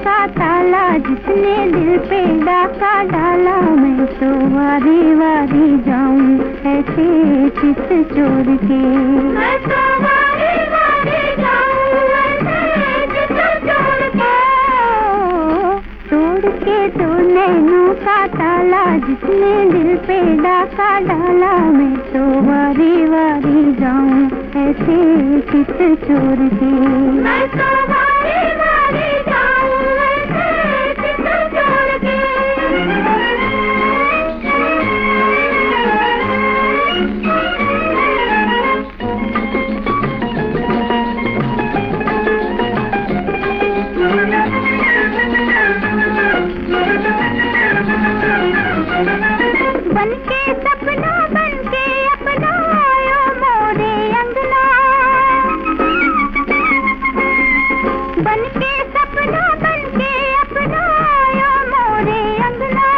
का ताला जिसने दिल पे डाका डाला मैं तो वारी वारी जाऊँ ऐसे चित चोर के। तो का। ताला जिसने दिल पे डाका डाला मैं तो वारी वारी जाऊँ ऐसे चित चोर के। मैं तो बन के सपना बन के अपना आयो मोरे अंगना। बन के सपना बन के अपना आयो मोरे अंगना।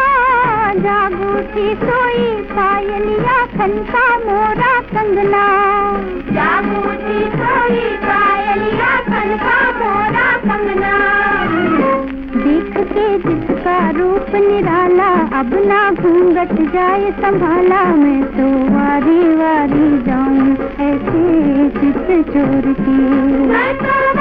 जागू थी सोई पायलिया खनका मोरा कंगना। जागू थी सोई पायलिया खनका मोरा कंगना। देख के रूप निराला, अब ना घूंघट जाए संभाला। मैं तो वारी वारी जाऊँ ऐसे चित चोर की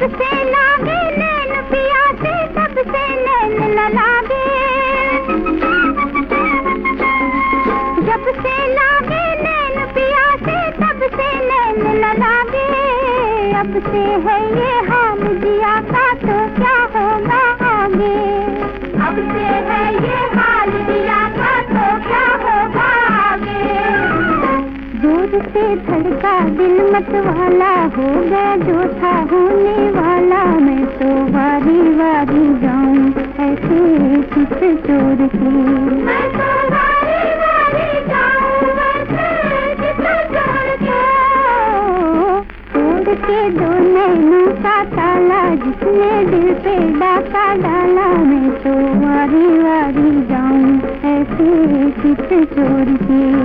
जब से लागे नैन पिया से तब से नैन न लागे जब से लागे नैन पिया से नैन न लागे अब से है ये हाल जिया का तो क्या होगा आगे? अब से है से धड़का दिल मत वाला हो गया जो था होने वाला। मैं तो वारी वारी जाऊँ ऐसे चित चोर की? मैं तो वारी वारी जाऊँ ऐसे चित चोर के? तोड़ के दो नैनों का ताला जिसने दिल पे डाका डाला। मैं तो वारी वारी जाऊँ ऐसे चित चोर की?